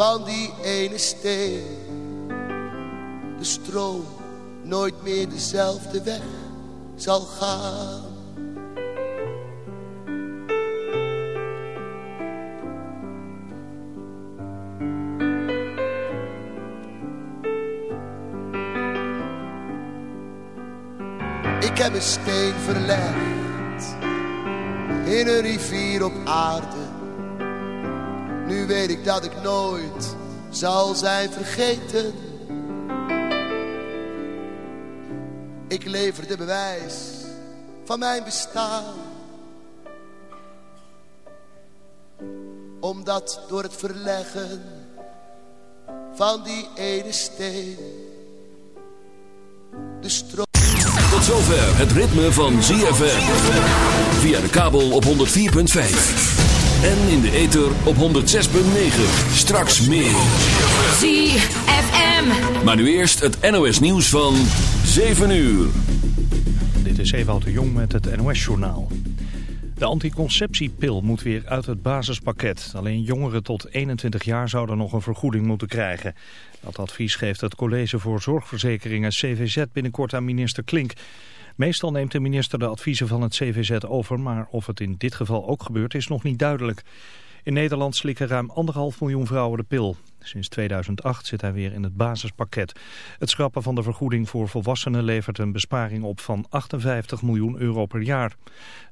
van die ene steen. De stroom nooit meer dezelfde weg zal gaan. Ik heb een steen verlegd in een rivier op aarde. Nu weet ik dat ik nooit zal zijn vergeten. Ik lever de bewijs van mijn bestaan. Omdat door het verleggen van die ene steen de stroom... Tot zover het ritme van ZFM. Via de kabel op 104.5. En in de ether op 106.9. Straks meer. ZFM. Maar nu eerst het NOS nieuws van 7 uur. Dit is Ewout de Jong met het NOS-journaal. De anticonceptiepil moet weer uit het basispakket. Alleen jongeren tot 21 jaar zouden nog een vergoeding moeten krijgen. Dat advies geeft het College voor Zorgverzekeringen CVZ binnenkort aan minister Klink. Meestal neemt de minister de adviezen van het CVZ over, maar of het in dit geval ook gebeurt is nog niet duidelijk. In Nederland slikken ruim anderhalf miljoen vrouwen de pil. Sinds 2008 zit hij weer in het basispakket. Het schrappen van de vergoeding voor volwassenen levert een besparing op van 58 miljoen euro per jaar.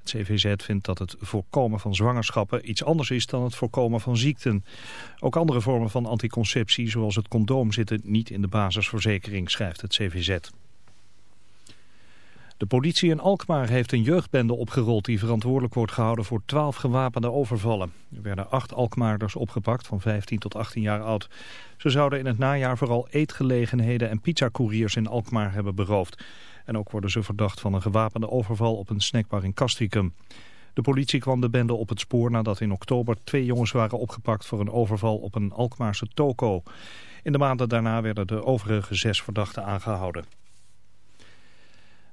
Het CVZ vindt dat het voorkomen van zwangerschappen iets anders is dan het voorkomen van ziekten. Ook andere vormen van anticonceptie, zoals het condoom, zitten niet in de basisverzekering, schrijft het CVZ. De politie in Alkmaar heeft een jeugdbende opgerold die verantwoordelijk wordt gehouden voor 12 gewapende overvallen. Er werden acht Alkmaarders opgepakt van 15 tot 18 jaar oud. Ze zouden in het najaar vooral eetgelegenheden en pizzacouriers in Alkmaar hebben beroofd. En ook worden ze verdacht van een gewapende overval op een snackbar in Castricum. De politie kwam de bende op het spoor nadat in oktober twee jongens waren opgepakt voor een overval op een Alkmaarse toko. In de maanden daarna werden de overige zes verdachten aangehouden.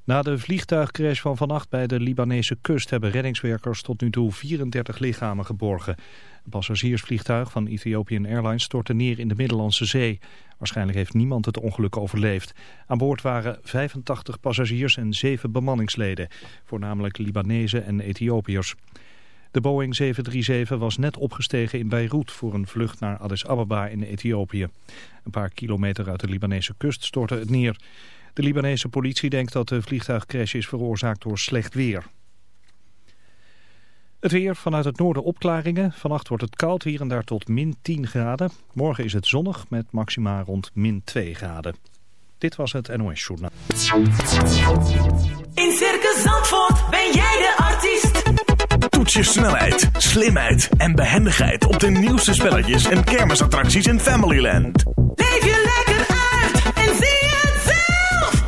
Na de vliegtuigcrash van vannacht bij de Libanese kust hebben reddingswerkers tot nu toe 34 lichamen geborgen. Een passagiersvliegtuig van Ethiopian Airlines stortte neer in de Middellandse Zee. Waarschijnlijk heeft niemand het ongeluk overleefd. Aan boord waren 85 passagiers en 7 bemanningsleden, voornamelijk Libanezen en Ethiopiërs. De Boeing 737 was net opgestegen in Beirut voor een vlucht naar Addis Ababa in Ethiopië. Een paar kilometer uit de Libanese kust stortte het neer. De Libanese politie denkt dat de vliegtuigcrash is veroorzaakt door slecht weer. Het weer vanuit het noorden opklaringen. Vannacht wordt het koud hier en daar tot min 10 graden. Morgen is het zonnig met maxima rond min 2 graden. Dit was het NOS Journaal. In Circus Zandvoort ben jij de artiest. Toets je snelheid, slimheid en behendigheid op de nieuwste spelletjes en kermisattracties in Familyland. Leef je lekker uit en zie.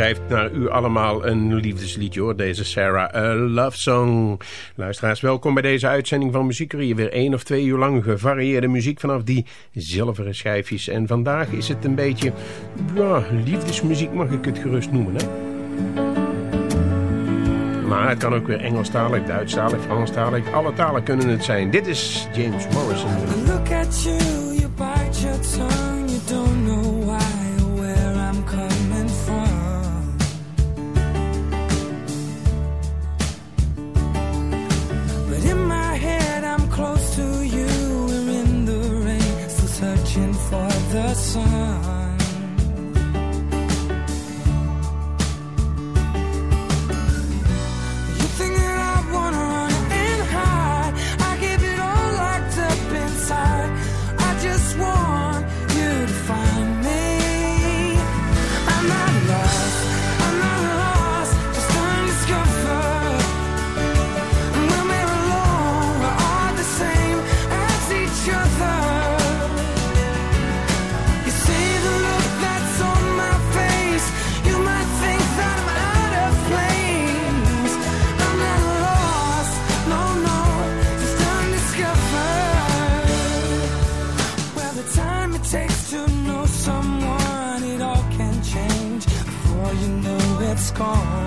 schrijft naar u allemaal een liefdesliedje hoor. Deze Sarah, a love song. Luisteraars, welkom bij deze uitzending van Muziekerie. Weer één of twee uur lang gevarieerde muziek vanaf die zilveren schijfjes. En vandaag is het een beetje, ja, liefdesmuziek mag ik het gerust noemen hè. Maar het kan ook weer Engelstalig, Duitsstalig, Franstalig. Alle talen kunnen het zijn. Dit is James Morrison. Look at you, you bite your tongue, you don't the sun. Oh.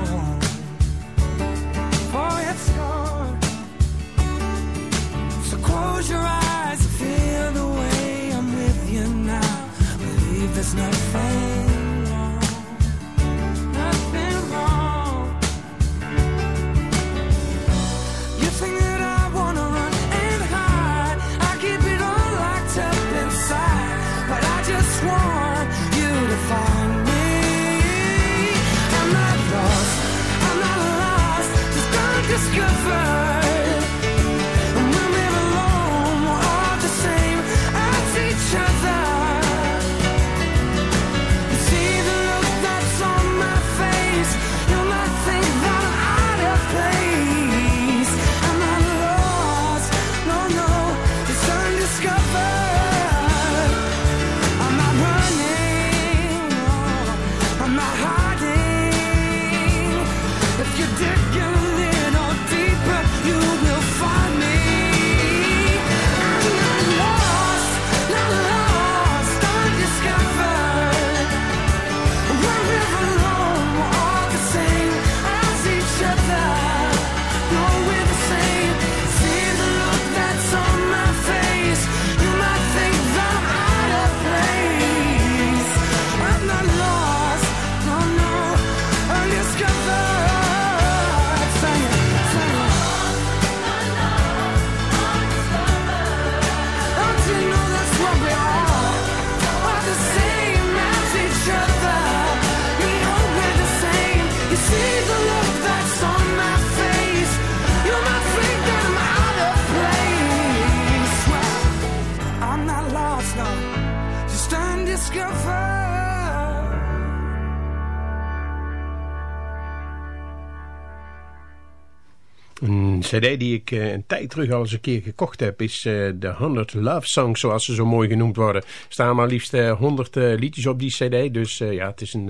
cd die ik eh, een tijd terug al eens een keer gekocht heb... is eh, de 100 Love Songs, zoals ze zo mooi genoemd worden. Er staan maar liefst eh, 100 liedjes op die cd. Dus ja, het is een,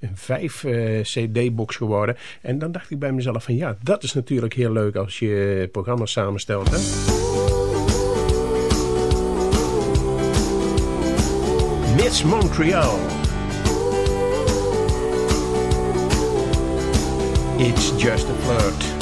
een 5 cd-box geworden. En dan dacht ik bij mezelf van ja, dat is natuurlijk heel leuk... als je programma's samenstelt, hè? Miss Montreal. It's just a flirt.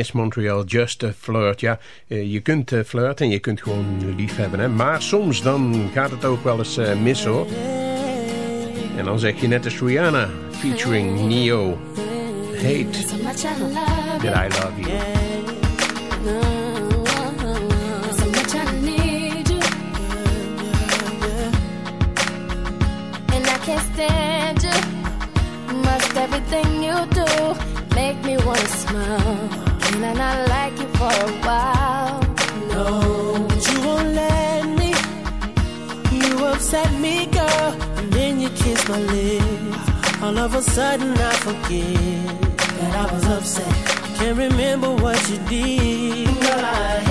Miss Montreal, Just a Flirt. Ja, eh, je kunt eh, flirten en je kunt gewoon lief hebben. Hè? Maar soms dan gaat het ook wel eens eh, mis hoor. En dan zeg je net als Rihanna, featuring Neo. Hate that I love you. stand you. Must everything you do make me wanna smile. and then I like you for a while. No, you won't let me. You upset me, girl, then you kiss my lips. All of a sudden I forget that I was upset. Can't remember what you did. Girl, I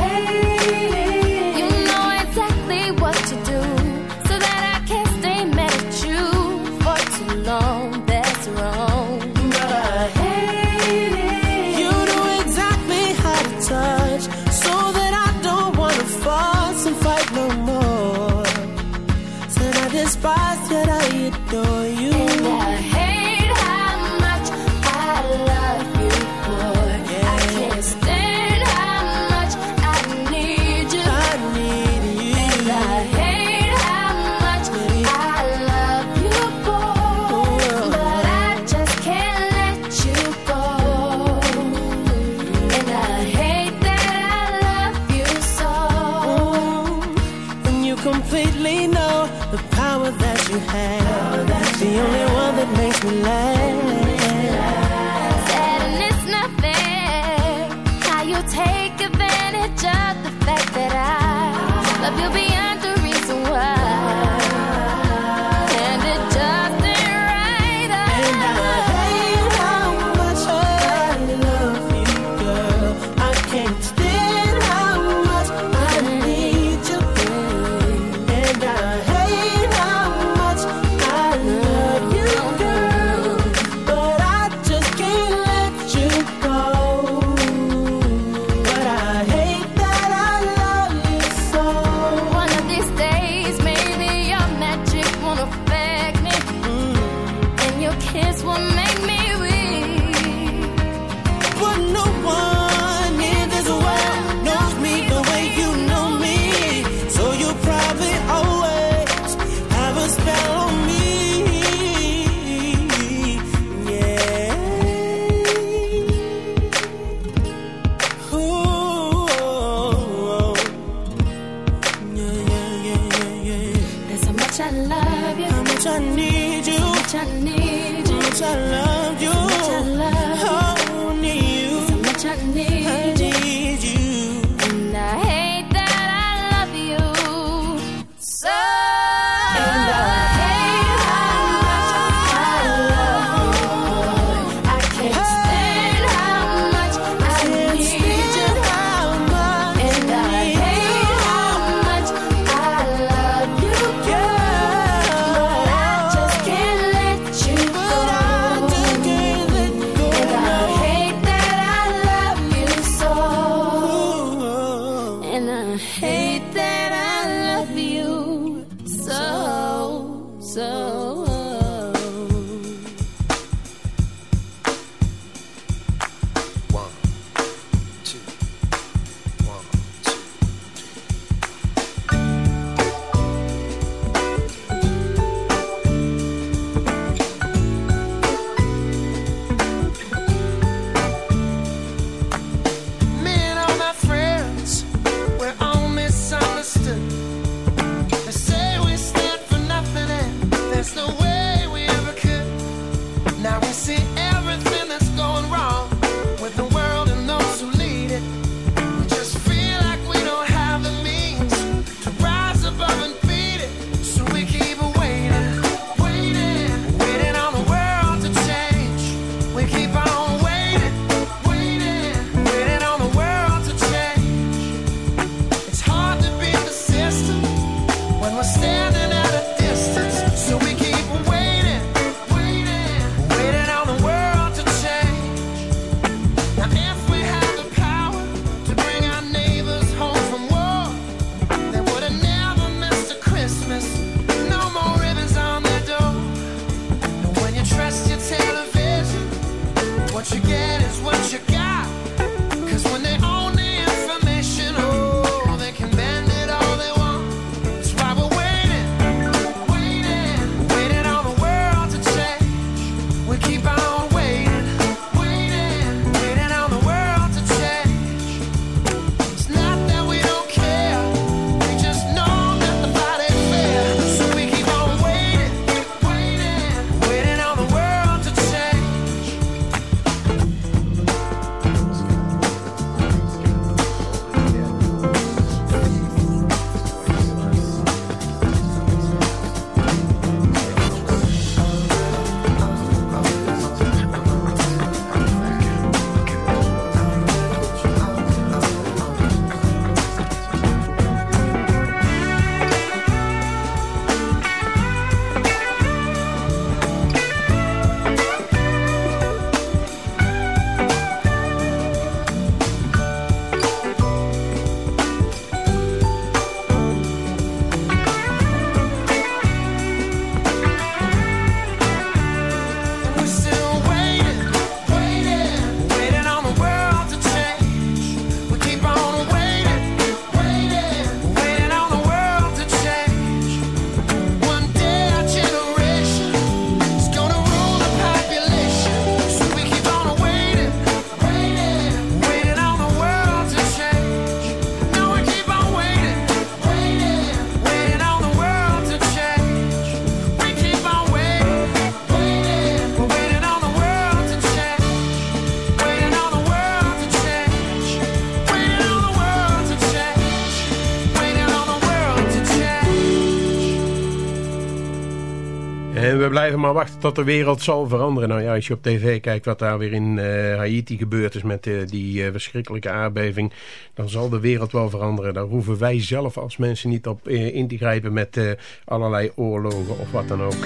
we blijven maar wachten tot de wereld zal veranderen. Nou ja, als je op tv kijkt wat daar weer in eh, Haiti gebeurd is met eh, die eh, verschrikkelijke aardbeving, dan zal de wereld wel veranderen. Daar hoeven wij zelf als mensen niet op in te grijpen met allerlei oorlogen of wat dan ook.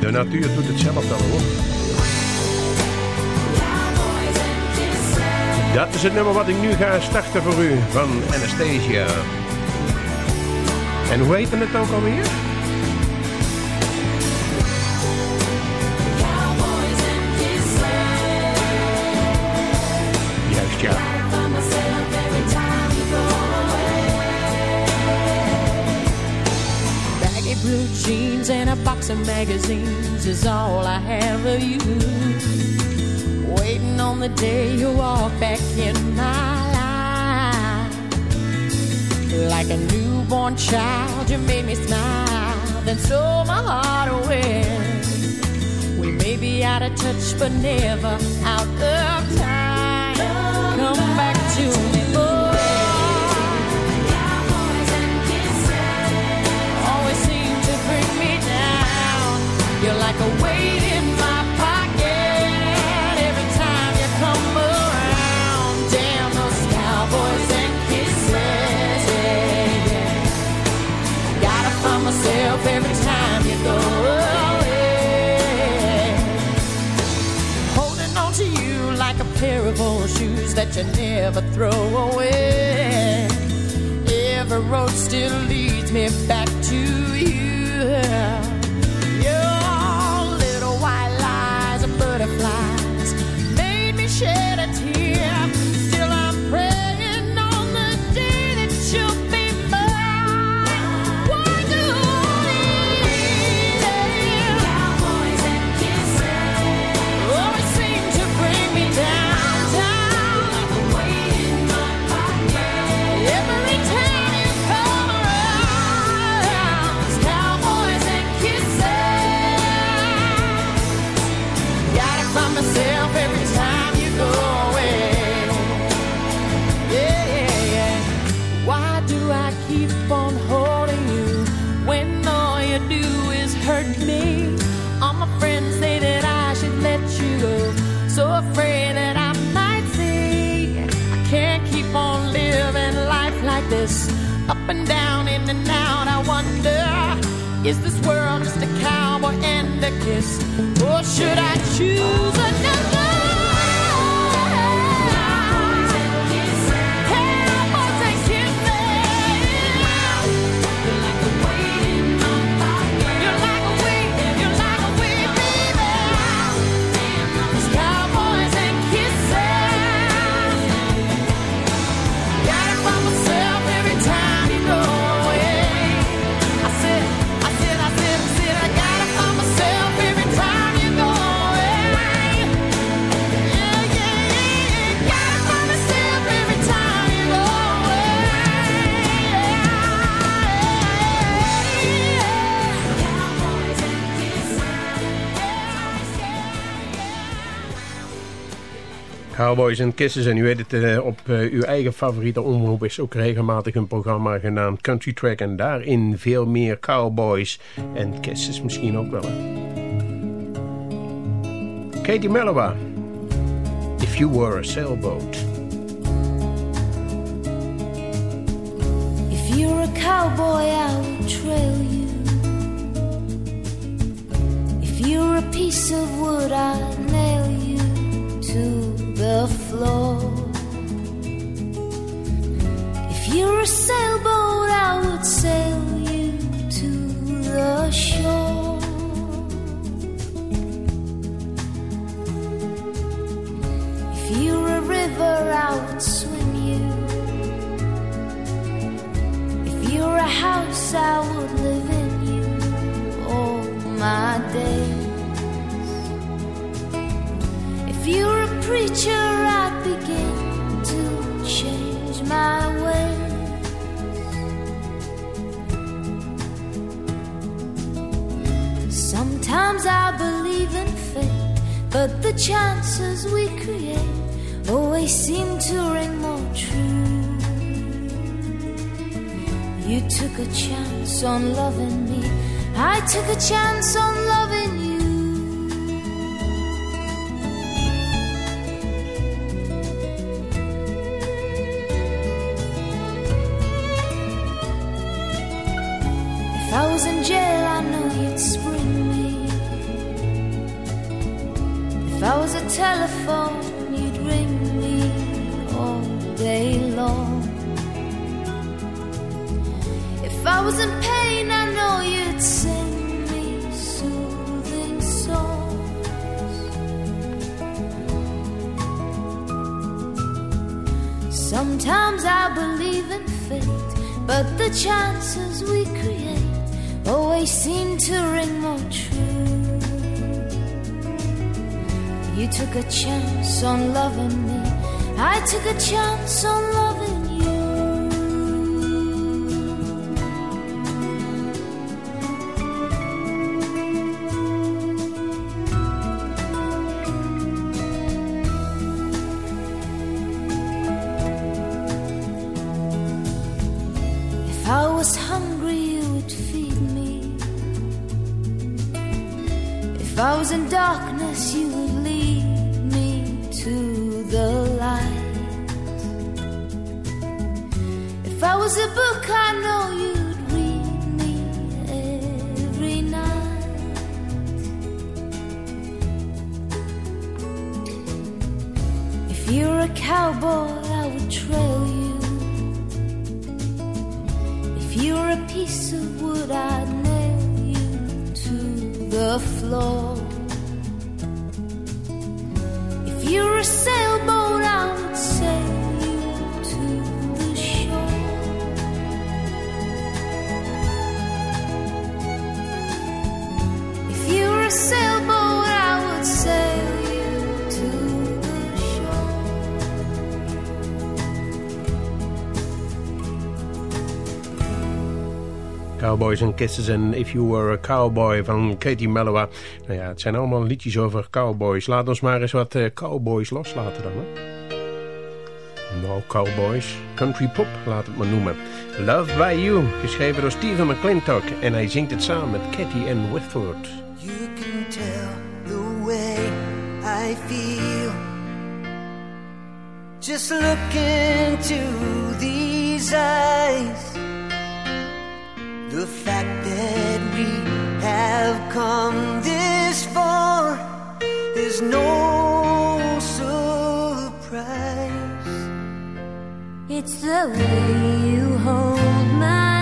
De natuur doet het zelf wel hoor. Dat is het nummer wat ik nu ga starten voor u van Anastasia. En hoe heet het ook alweer? Juist ja. Baggy blue jeans and a box of magazines is all I have of you. Waiting on the day you walk back in my life. Like a newborn child, you made me smile, then stole my heart away. We may be out of touch, but never out of time. Come back to pair of old shoes that you never throw away. Every road still leads me back to you. This. Up and down, in and out. I wonder, is this world just a cowboy and a kiss? Or should I choose another? Cowboys and Kisses. En u weet het, eh, op eh, uw eigen favoriete omroep is ook regelmatig een programma genaamd Country Track. En daarin veel meer cowboys en kisses misschien ook wel. Katie Melua. If you were a sailboat. If you're a cowboy, I will trail you. If you're a piece of wood, I'll nail you the floor. If you're a sailboat, I would sail you to the shore. If you're a river, I would swim you. If you're a house, I would live in you all my days. If you're preacher, I'd begin to change my ways. Sometimes I believe in fate, but the chances we create always seem to ring more true. You took a chance on loving me. I took a chance on loving you. Telephone, you'd ring me all day long. If I was in pain, I know you'd sing me soothing songs. Sometimes I believe in fate, but the chances we create always seem to ring You took a chance on loving me, I took a chance on loving a book, I know Cowboys and Kisses en If You Were a Cowboy van Katie Melua. Nou ja, het zijn allemaal liedjes over cowboys. Laat ons maar eens wat eh, cowboys loslaten dan, hè? Nou, cowboys. Country pop, laat het maar noemen. Love by You, geschreven door Stephen McClintock. En hij zingt het samen met Katie Ann Whitford. You can tell the way I feel. Just look into these eyes. The fact that we have come this far is no surprise. It's the way you hold my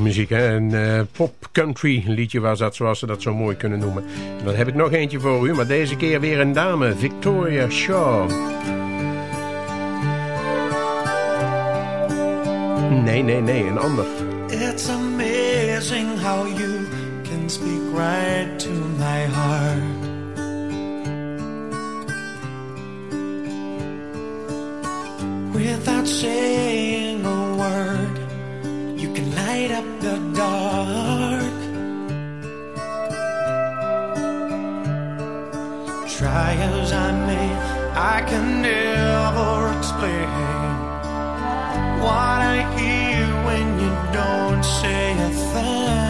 Muziek, hè? Een eh, pop-country liedje was dat, zoals ze dat zo mooi kunnen noemen. En dan heb ik nog eentje voor u, maar deze keer weer een dame, Victoria Shaw. Nee, nee, nee, een ander. It's amazing how you can speak right to my heart. Without saying light up the dark. Try as I may, I can never explain what I hear when you don't say a thing.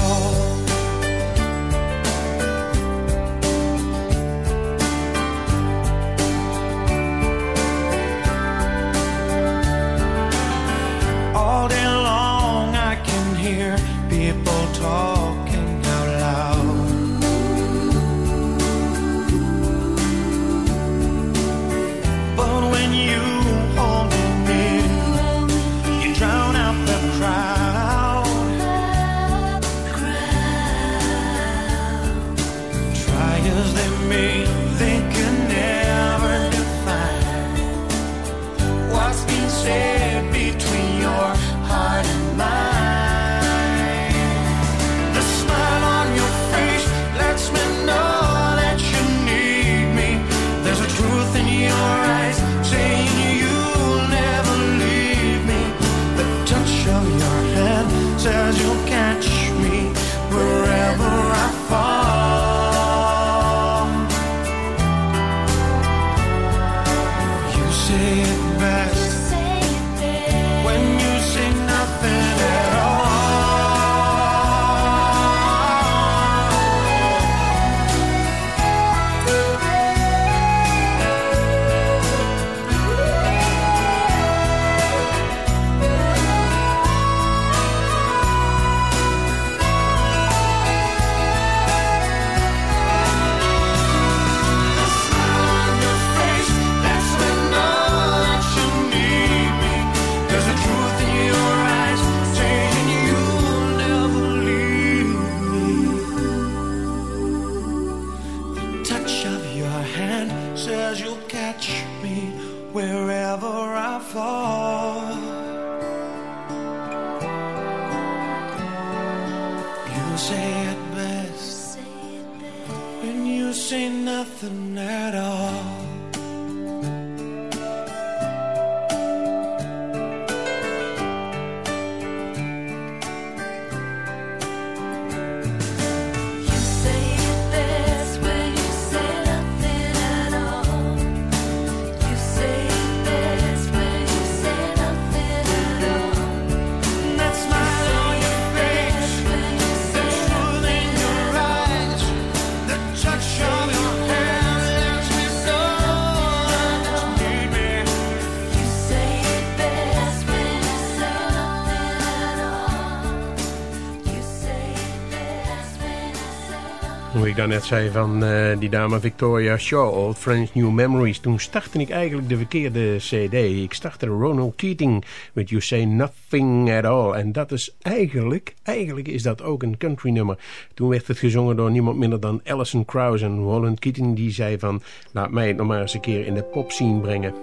ik daarnet zei van eh, die dame Victoria Shaw, Old Friends New Memories. Toen startte ik eigenlijk de verkeerde cd. Ik startte Ronald Keating with You Say Nothing At All. En dat is eigenlijk, eigenlijk is dat ook een country nummer. Toen werd het gezongen door niemand minder dan Alison Krauss. En Roland Keating die zei van, laat mij het nog maar eens een keer in de popscene brengen.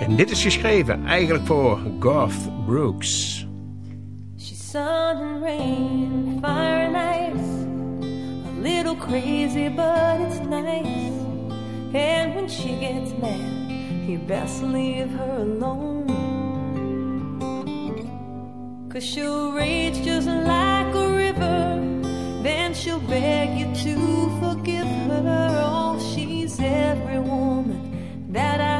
En dit is geschreven eigenlijk voor Garth Brooks. And rain, fire and ice. Little crazy, but it's nice. And when she gets mad, you best leave her alone. Cause she'll rage just like a river. Then she'll beg you to forgive her. Oh, she's every woman that I've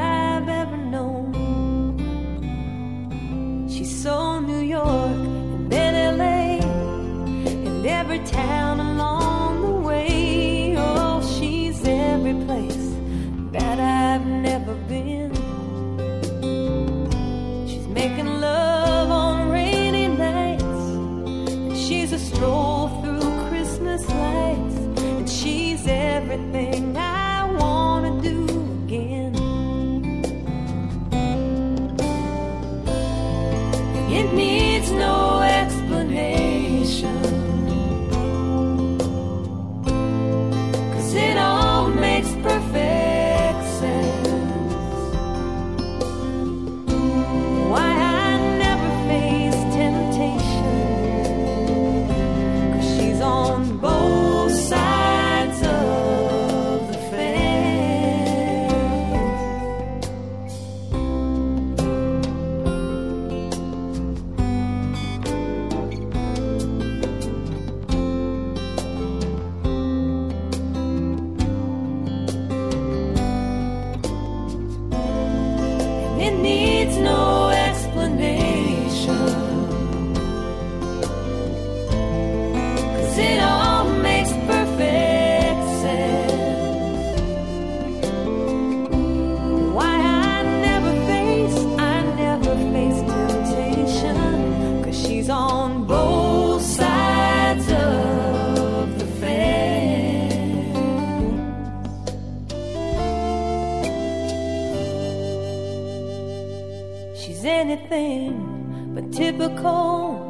She's anything but typical.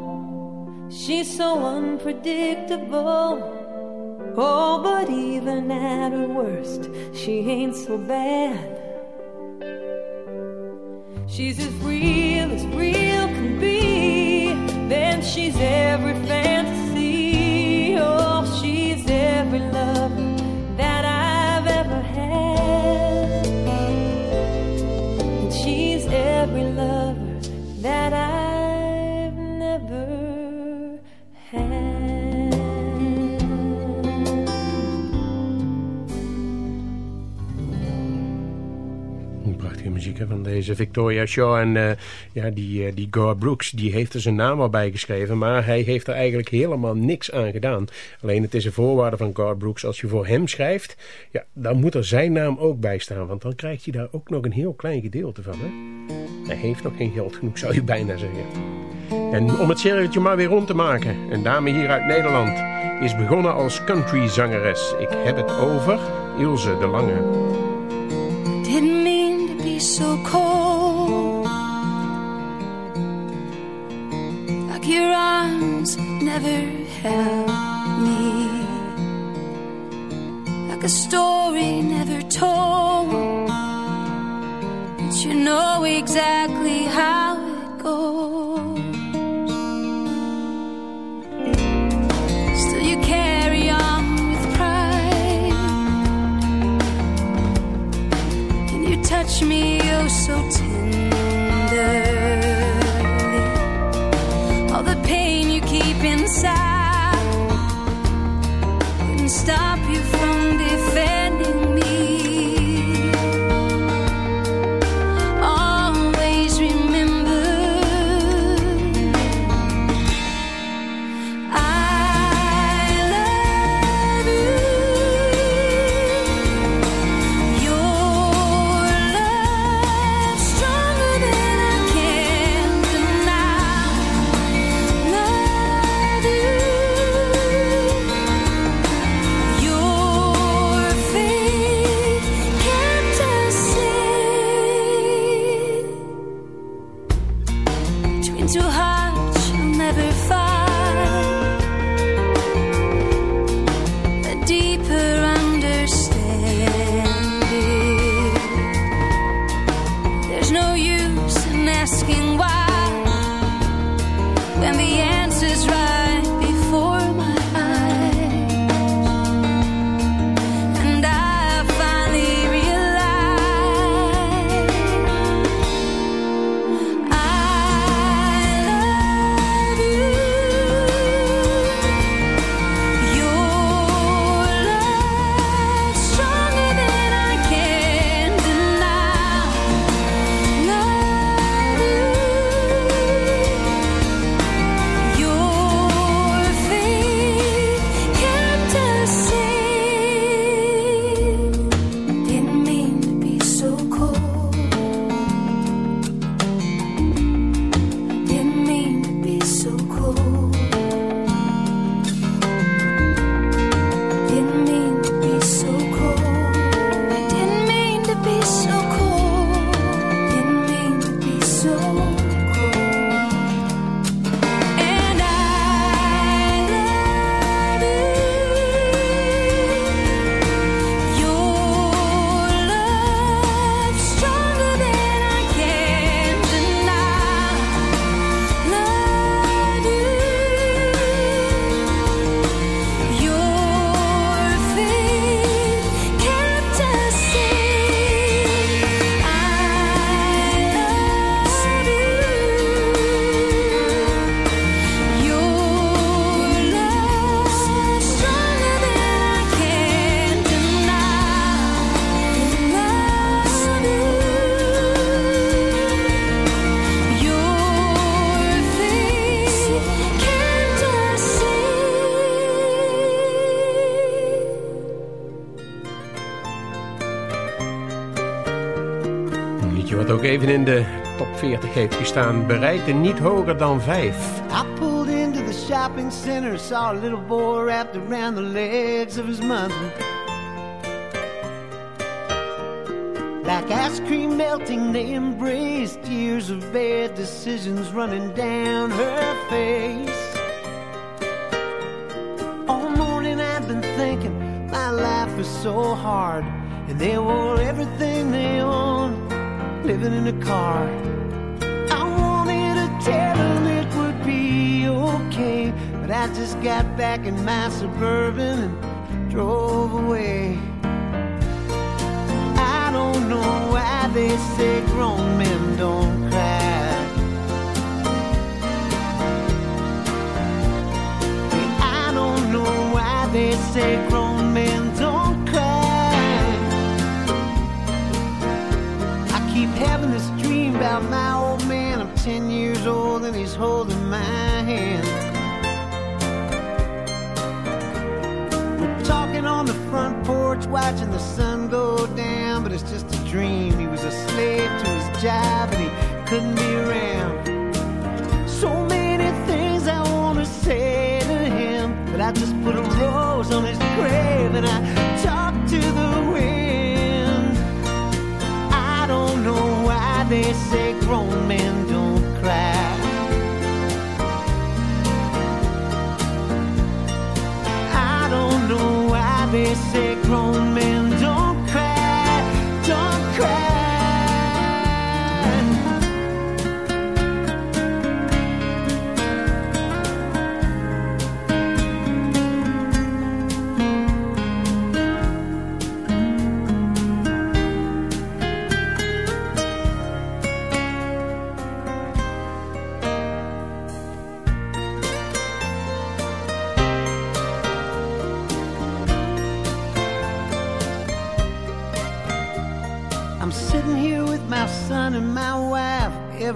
She's so unpredictable. Oh, but even at her worst, she ain't so bad. She's as real as real can be. Then she's every Van deze Victoria Shaw. En eh, ja, die, eh, die Gar Brooks, die heeft er zijn naam al bij geschreven. Maar hij heeft er eigenlijk helemaal niks aan gedaan. Alleen het is een voorwaarde van Gar Brooks. Als je voor hem schrijft, ja, dan moet er zijn naam ook bij staan. Want dan krijgt hij daar ook nog een heel klein gedeelte van. Hè? Hij heeft nog geen geld genoeg, zou je bijna zeggen. En om het cirkeltje maar weer rond te maken. Een dame hier uit Nederland is begonnen als countryzangeres. Ik heb het over Ilse de Lange. So cold. Like your arms never held me. Like a story never told. But you know exactly how it goes. Touch me oh so tenderly. All the pain you keep inside wouldn't stop you from defending show. 40 heeft gestaan. Bereikte niet hoger dan 5. I pulled into the shopping center, saw a little boy wrapped around the legs of his mother. Like ice cream melting, they embraced years of bad decisions running down her face. All morning I've been thinking my life was so hard, and they wore everything they owned, living in a car. I just got back in my suburban and drove away. I don't know why they say grown men don't cry. I don't know why they say grown porch, watching the sun go down, but it's just a dream. He was a slave to his job and he couldn't be around. So many things I want to say to him, but I just put a rose on his grave and I talk to the wind. I don't know why they say grown men don't cry. I don't know why they say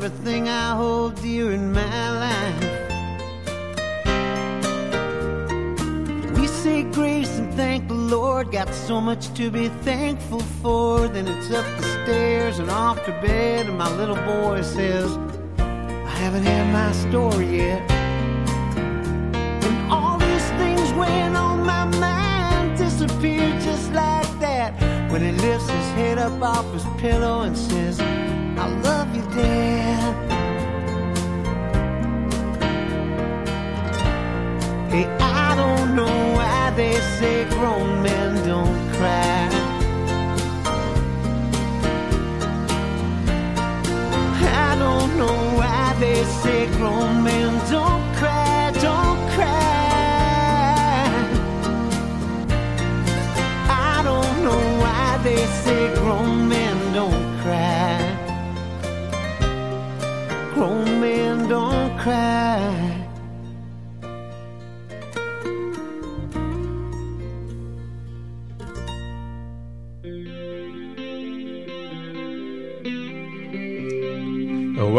everything I hold dear in my life. We say grace and thank the Lord, got so much to be thankful for. Then it's up the stairs and off to bed, and my little boy says, I haven't had my story yet. And all these things weighing on my mind disappear just like that when he lifts his head up off his pillow and says, I love you, Dad.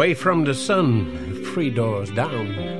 Away from the Sun, Three Doors Down.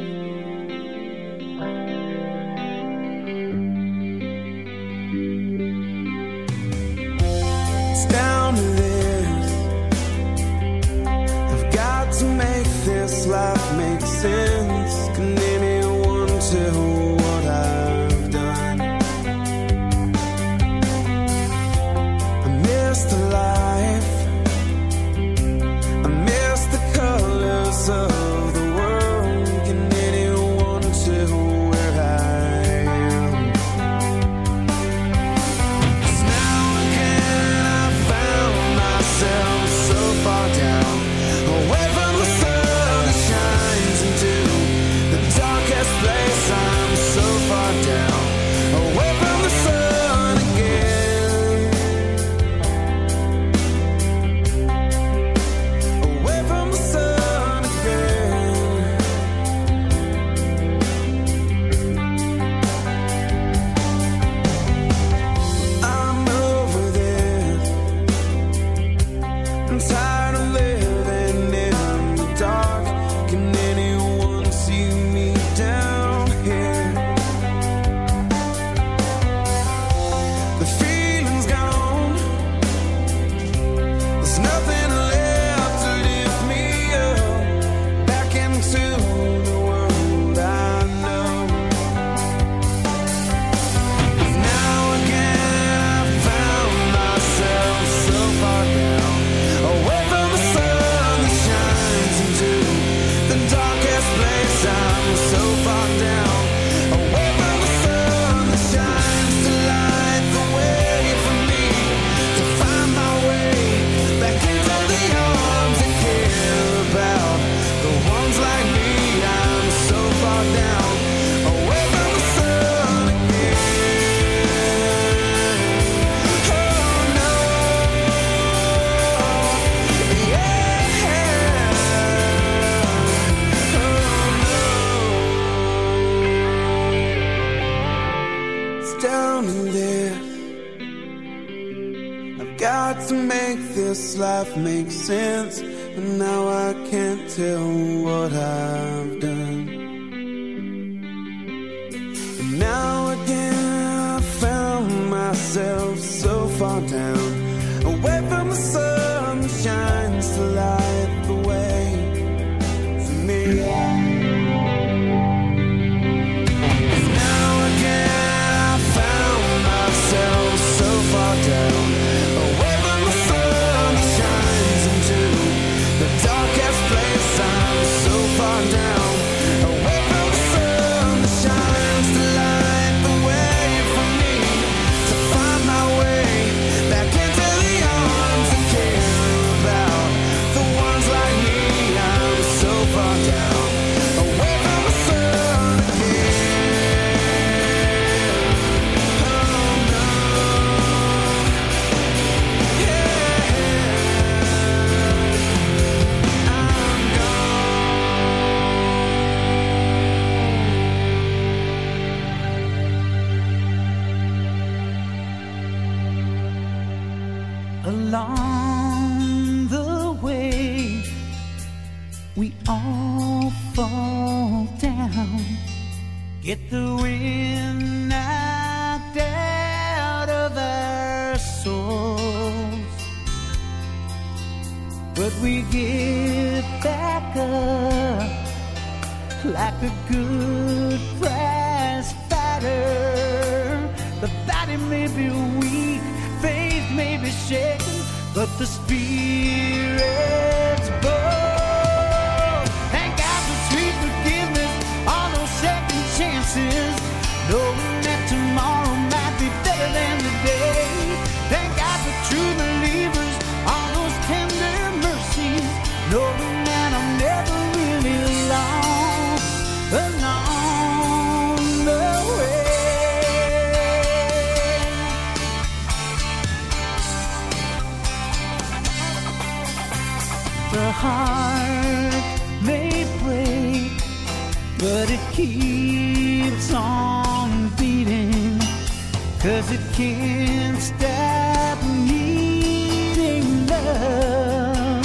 Cause it can't stop needing love.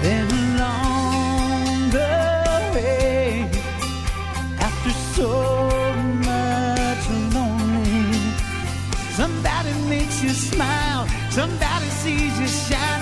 Then along the way After so much lonely Somebody makes you smile Somebody sees you shine.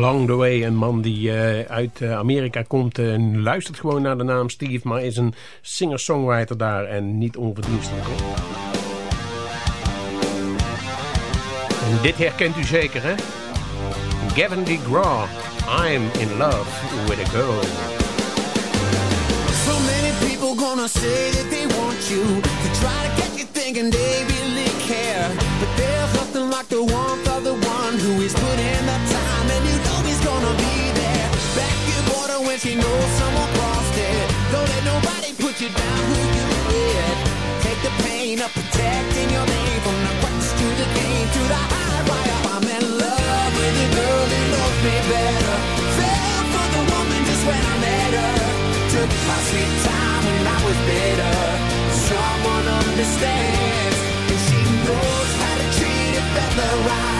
Along the Way, een man die uh, uit eh, Amerika komt en luistert gewoon naar de naam Steve, maar is een singer-songwriter daar en niet onverdienstelijk. En dit herkent u zeker, hè? Gavin DeGraw, I'm in love with a girl. So many people gonna say that they want you to try to get you thinking they really care, but there's nothing like the warmth of the one who is putting when she knows someone crossed it. Don't let nobody put you down who you with. Take the pain of protecting your name from the crutch to the game to the high wire. I'm in love with a girl who knows me better. Fell for the woman just when I met her. Took my sweet time when I was bitter. Someone understands, and she knows how to treat a feather right.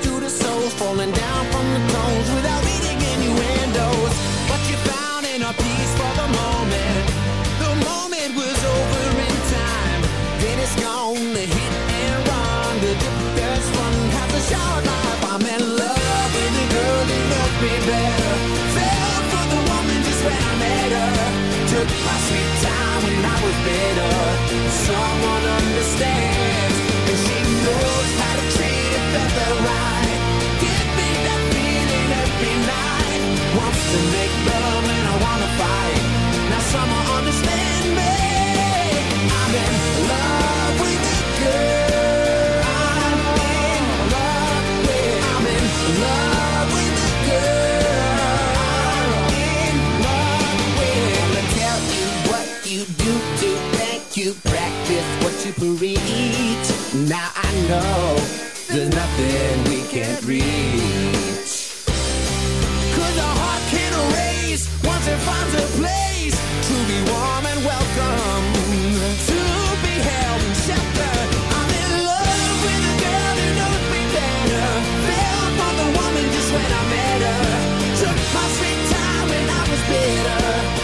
falling down from the tones without reading innuendos. But you found in a peace for the moment. The moment was over in time. Then it's gone, the hit and run. The difference one has a short life. I'm in love with a girl who knows me better. Fell for the woman just when I met her. Took my sweet time when I was bitter. Someone you. Now I know there's nothing we can't reach. Cause a heart can erase once it finds a place to be warm and welcome, to be held and sheltered. I'm in love with a girl who knows me better. Fell for the woman just when I met her. Took my sweet time when I was bitter.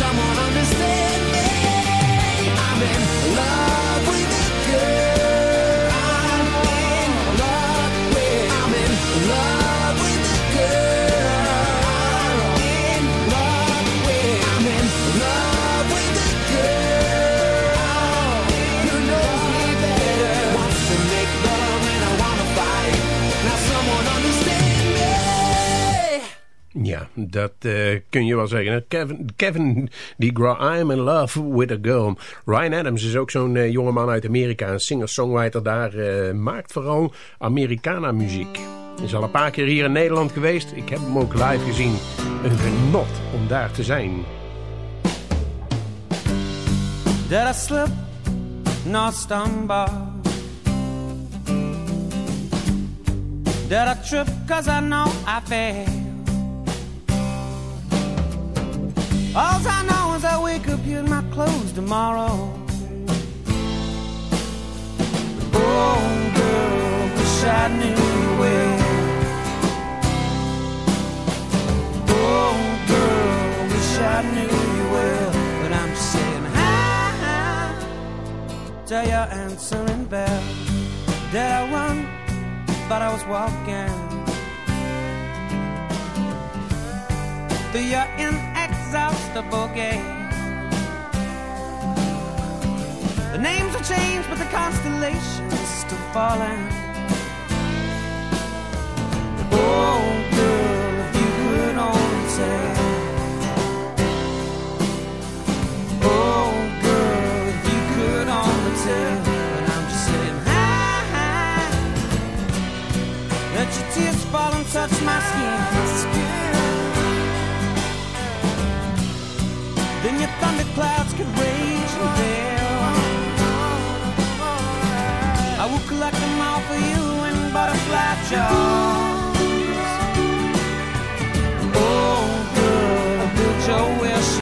Someone understand me. I'm in love with a girl. Ja, dat eh, kun je wel zeggen. Kevin, Kevin DeGraw, I'm in love with a girl. Ryan Adams is ook zo'n eh, jongeman uit Amerika. Een singer-songwriter daar. eh, maakt vooral Americana-muziek. Is al een paar keer hier in Nederland geweest. Ik heb hem ook live gezien. Een genot om daar te zijn. Did I slip? No stumble. Did I trip? Cause I know I failed. All I know is I wake up in my clothes tomorrow. Oh, girl, wish I knew you well. Oh, girl, wish I knew you well. But I'm saying hi, hi to your answering bell. Did I run? But I was walking. Through your inexhaustible game. The names have changed, but the constellations still falling. Oh, girl, if you could only say. Oh, girl, if you could only tell. But I'm just saying, hi, hi. Let your tears fall and touch my skin. Then your thunder clouds could rage and fail. I will collect them all for you in butterfly jars. Oh, girl, I built your will.